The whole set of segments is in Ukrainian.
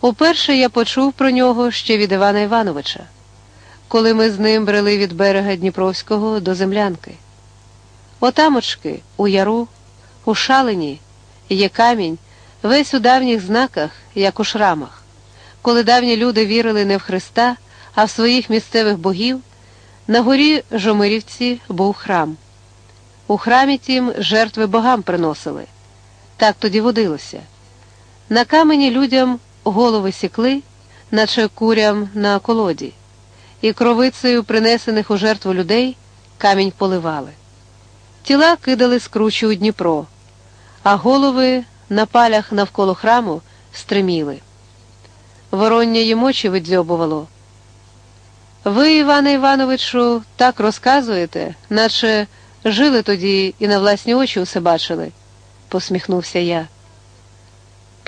Уперше я почув про нього ще від Івана Івановича, коли ми з ним брели від берега Дніпровського до землянки. Отамочки, у яру, у шалені є камінь, весь у давніх знаках, як у шрамах. Коли давні люди вірили не в Христа, а в своїх місцевих богів, на горі Жомирівці був храм. У храмі тім жертви богам приносили. Так тоді водилося. На камені людям голови сікли, наче курям на колоді, і кровицею принесених у жертву людей камінь поливали. Тіла кидали скручі у Дніпро, а голови на палях навколо храму стриміли. Вороння їм очі видзьобувало. Ви, Іване Івановичу, так розказуєте, наче жили тоді і на власні очі усе бачили, посміхнувся я.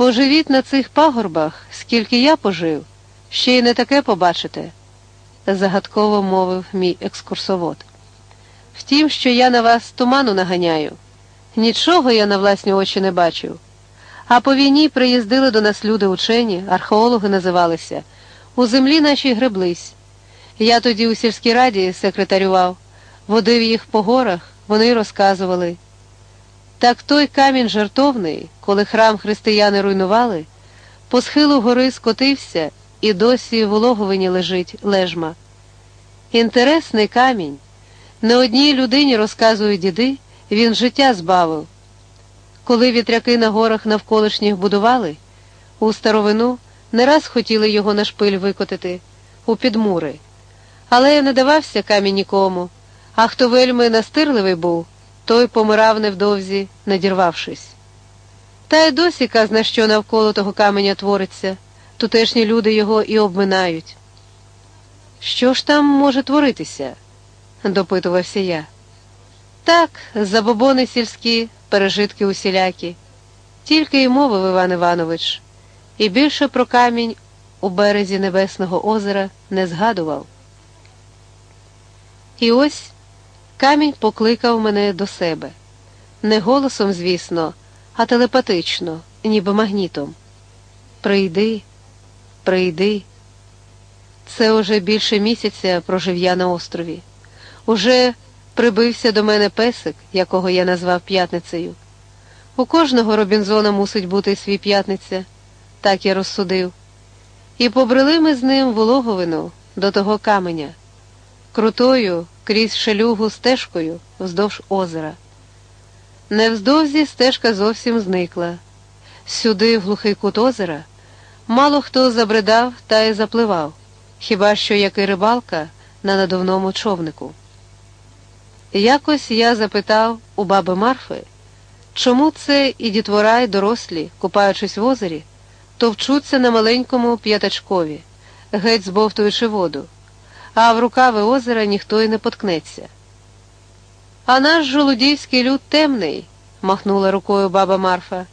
Поживіть на цих пагорбах, скільки я пожив, ще й не таке побачите, загадково мовив мій екскурсовод. Втім, що я на вас туману наганяю. Нічого я на власні очі не бачив. А по війні приїздили до нас люди учені, археологи називалися, у землі нашій греблись. Я тоді у сільській раді секретарював, водив їх по горах, вони розказували. Так той камінь жартовний, коли храм християни руйнували, по схилу гори скотився і досі в улоговині лежить лежма. Інтересний камінь. Не одній людині розказують діди, він життя збавив. Коли вітряки на горах навколишніх будували, у старовину не раз хотіли його на шпиль викотити, у підмури. Але не давався камінь нікому, а хто вельми настирливий був, той помирав невдовзі, надірвавшись. Та й досі казна, що навколо того каменя твориться, тутешні люди його і обминають. Що ж там може творитися? допитувався я. Так, забобони сільські, пережитки усілякі, тільки й мовив Іван Іванович, і більше про камінь у березі Небесного озера не згадував. І ось камінь покликав мене до себе, не голосом, звісно, а телепатично, ніби магнітом. Прийди, прийди. Це уже більше місяця прожив я на острові. Уже прибився до мене песик, якого я назвав п'ятницею. У кожного Робінзона мусить бути свій п'ятниця, так я розсудив. І побрели ми з ним в Улоговину до того каменя, крутою крізь шелюгу стежкою вздовж озера. Невздовзі стежка зовсім зникла. Сюди, в глухий кут озера, мало хто забридав та й запливав, хіба що як і рибалка на надувному човнику. Якось я запитав у баби Марфи, чому це і дітвора, і дорослі, купаючись в озері, товчуться на маленькому п'ятачкові, геть збовтуючи воду, а в рукави озера ніхто й не поткнеться. А наш жолудівський люд темний, махнула рукою баба Марфа,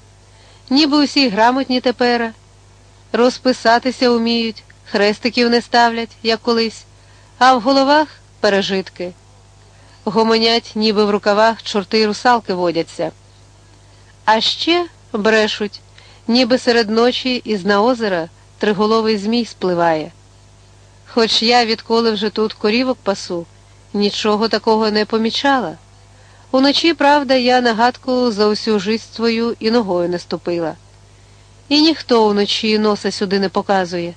ніби усі грамотні тепер, розписатися уміють, хрестиків не ставлять, як колись, а в головах пережитки гомонять, ніби в рукавах чорти русалки водяться. А ще брешуть, ніби серед ночі із на озера триголовий змій спливає. Хоч я, відколи вже тут корівок пасу, нічого такого не помічала. Уночі, правда, я нагадку за усю жисть свою і ногою не ступила. І ніхто уночі носа сюди не показує,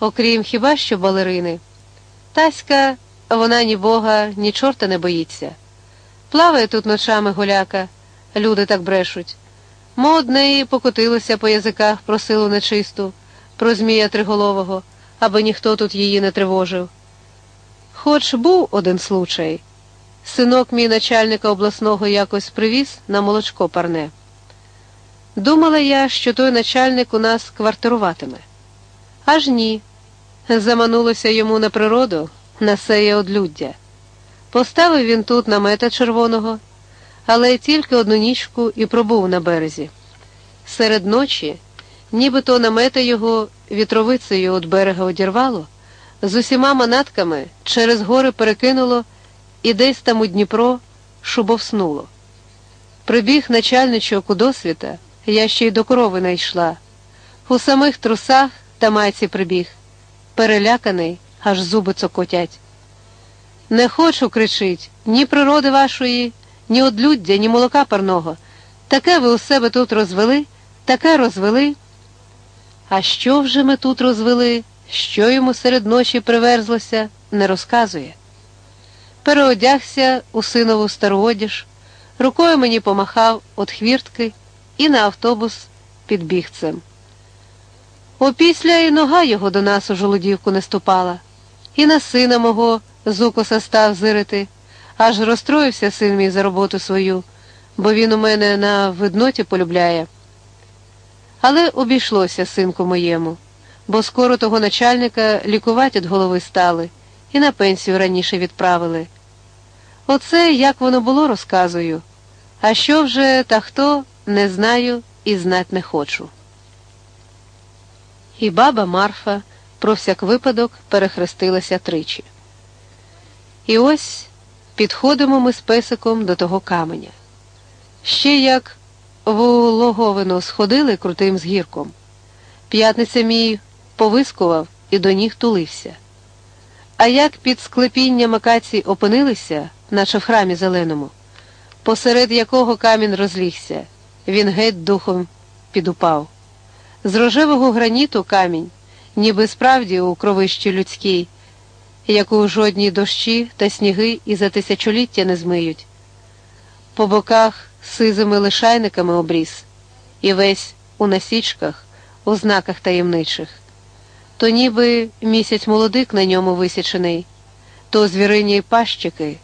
окрім хіба що балерини. Таська вона ні бога, ні чорта не боїться. Плаває тут ночами голяка, люди так брешуть. Мо однеї покотилося по язиках про силу нечисту, про Змія Триголового, аби ніхто тут її не тривожив. Хоч був один случай. Синок мій начальника обласного якось привіз на молочко парне. Думала я, що той начальник у нас квартируватиме. Аж ні. Заманулося йому на природу, на сеє одлюддя. Поставив він тут намета червоного, але тільки одну нічку і пробув на березі. Серед ночі, нібито намета його вітровицею від берега одірвало, з усіма манатками через гори перекинуло і десь там у Дніпро шубовснуло. Прибіг начальничок у досвіта, я ще й до корови не йшла. У самих трусах та майці прибіг, переляканий, аж зуби цокотять. Не хочу, кричить, ні природи вашої, ні одлюддя, ні молока парного. Таке ви у себе тут розвели, таке розвели. А що вже ми тут розвели, що йому серед ночі приверзлося, не розказує. Переодягся у синову стару одіж, рукою мені помахав от хвіртки і на автобус під бігцем. Опісля і нога його до нас у жолудівку не ступала, і на сина мого з укоса став зирити, аж розстроївся син мій за роботу свою, бо він у мене на видноті полюбляє. Але обійшлося синку моєму, бо скоро того начальника лікувати від голови стали і на пенсію раніше відправили. Оце як воно було, розказую. А що вже та хто, не знаю і знать не хочу. І баба Марфа про всяк випадок перехрестилася тричі. І ось підходимо ми з песиком до того каменя. Ще як в Логовину сходили крутим згірком. П'ятниця мій повискував і до ніг тулився. А як під склепінням акацій опинилися, наче в храмі зеленому, посеред якого камінь розлігся, він геть духом підупав. З рожевого граніту камінь, ніби справді у кровищі людській, яку жодні дощі та сніги і за тисячоліття не змиють. По боках сизими лишайниками обріс, і весь у насічках, у знаках таємничих. То ніби місяць молодик на ньому висічений, то звірині пащики,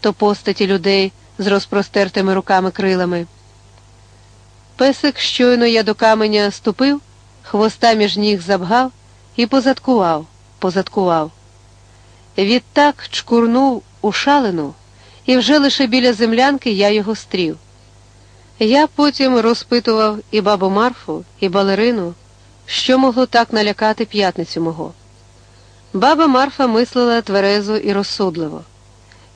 то постаті людей з розпростертими руками крилами. Песик щойно я до каменя ступив, хвоста між ніг забгав і позадкував, позадкував. Відтак чкурнув у шалину, і вже лише біля землянки я його стрів. Я потім розпитував і бабу Марфу, і балерину, що могло так налякати п'ятницю мого. Баба Марфа мислила тверезо і розсудливо.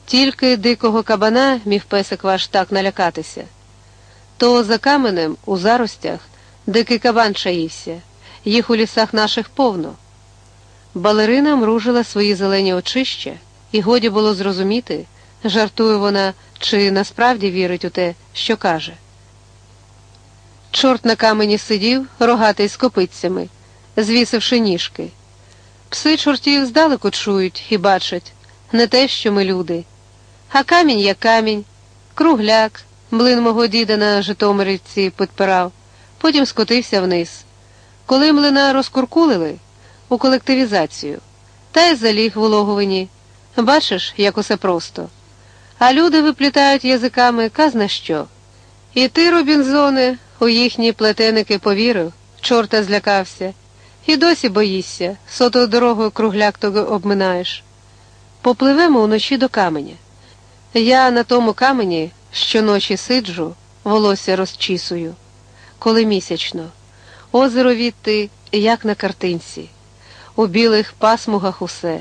Тільки дикого кабана міг песик ваш так налякатися. То за каменем, у заростях, дикий кабан чаївся, їх у лісах наших повно. Балерина мружила свої зелені очища, і годі було зрозуміти, жартує вона, чи насправді вірить у те, що каже. Чорт на камені сидів, рогатий з копицями, звісивши ніжки. Пси чортів здалеку чують і бачать не те, що ми люди. А камінь як камінь, кругляк, млин мого діда на Житомирівці підпирав, потім скотився вниз. Коли млина розкуркулили у колективізацію, та й заліг в улоговині. Бачиш, як усе просто. А люди виплітають язиками казна що. І ти, Робінзоне, у їхні плетеники повірив, чорта злякався, і досі боїшся, сотою дорогою кругляк того обминаєш. Попливемо уночі до каменя. Я на тому камені щоночі сиджу, волосся розчісую, коли місячно, озеро відти, як на картинці, у білих пасмугах усе,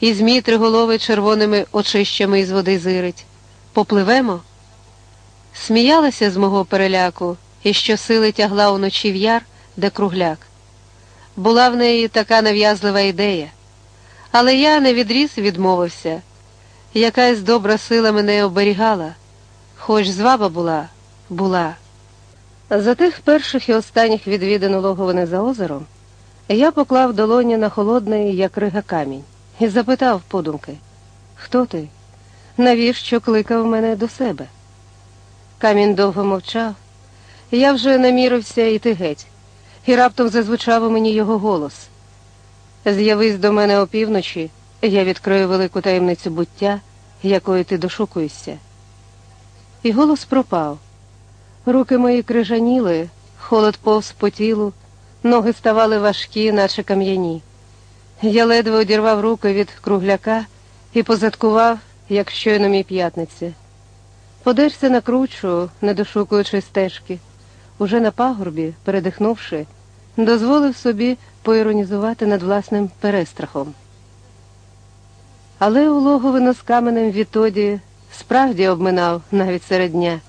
і змій триголови червоними очищами із води зирить. Попливемо? Сміялася з мого переляку і щосили тягла уночі в яр, де кругляк. Була в неї така нав'язлива ідея, але я не відріз відмовився. Якась добра сила мене оберігала, хоч зваба була, була. За тих перших і останніх відвідин улоговини за озером я поклав долоні на холодний, як рига камінь, і запитав подумки, хто ти? Навіщо кликав мене до себе? Камінь довго мовчав, я вже намірився йти геть, і раптом зазвучав у мені його голос. З'явись до мене опівночі, я відкрию велику таємницю буття, якої ти дошукуєшся. І голос пропав. Руки мої крижаніли, холод повз по тілу, ноги ставали важкі, наче кам'яні. Я ледве одірвав руки від кругляка і позадкував, як щойно мій п'ятниця. Подерся на кручу, не дошукуючи стежки, уже на пагорбі, передихнувши, дозволив собі поіронізувати над власним перестрахом. Але улоговино з каменем відтоді справді обминав навіть серед дня.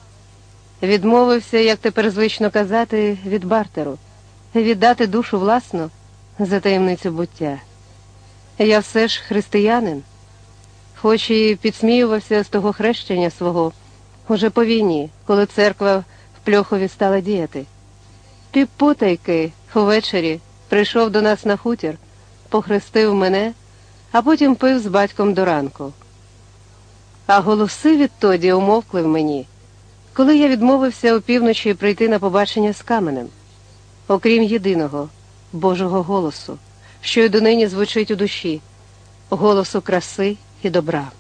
Відмовився, як тепер звично казати, від бартеру, віддати душу власну за таємницю буття. Я все ж християнин, хоч і підсміювався з того хрещення свого уже по війні, коли церква в Пльохові стала діяти. Півпотайки ввечері прийшов до нас на хутір, похрестив мене, а потім пив з батьком до ранку. А голоси відтоді умовкли в мені, коли я відмовився опівночі прийти на побачення з каменем, окрім єдиного Божого голосу, що й донині звучить у душі, голосу краси і добра.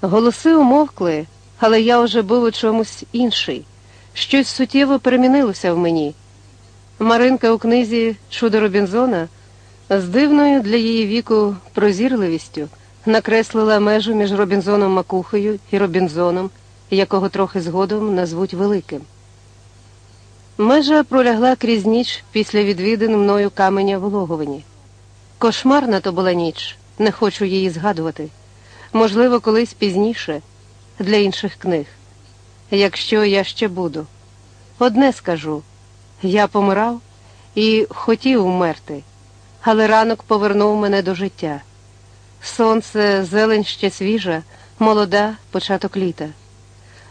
Голоси умовкли, але я вже був у чомусь інший, щось суттєво перемінилося в мені. Маринка у книзі Чудо Робінзона з дивною для її віку прозірливістю накреслила межу між Робінзоном Макухою і Робінзоном, якого трохи згодом назвуть Великим. Межа пролягла крізь ніч після відвідин мною каменя в Логовині. Кошмарна то була ніч, не хочу її згадувати. Можливо, колись пізніше, для інших книг. Якщо я ще буду. Одне скажу я помирав і хотів умерти, але ранок повернув мене до життя. Сонце, зелень ще свіжа, молода, початок літа.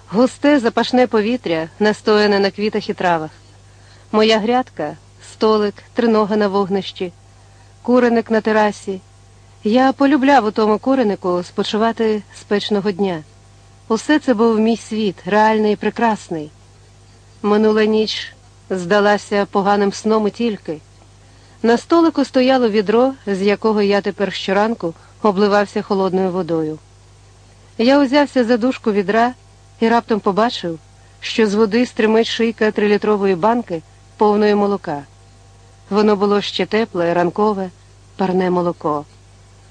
Густе запашне повітря, настояне на квітах і травах. Моя грядка, столик, тринога на вогнищі, куреник на терасі. Я полюбляв у тому куренику спочивати спечного дня. Усе це був мій світ, реальний і прекрасний. Минула ніч здалася поганим сном і тільки. На столику стояло відро, з якого я тепер щоранку обливався холодною водою. Я узявся за дужку відра і раптом побачив, що з води стримить шийка трилітрової банки повної молока. Воно було ще тепле, ранкове, парне молоко.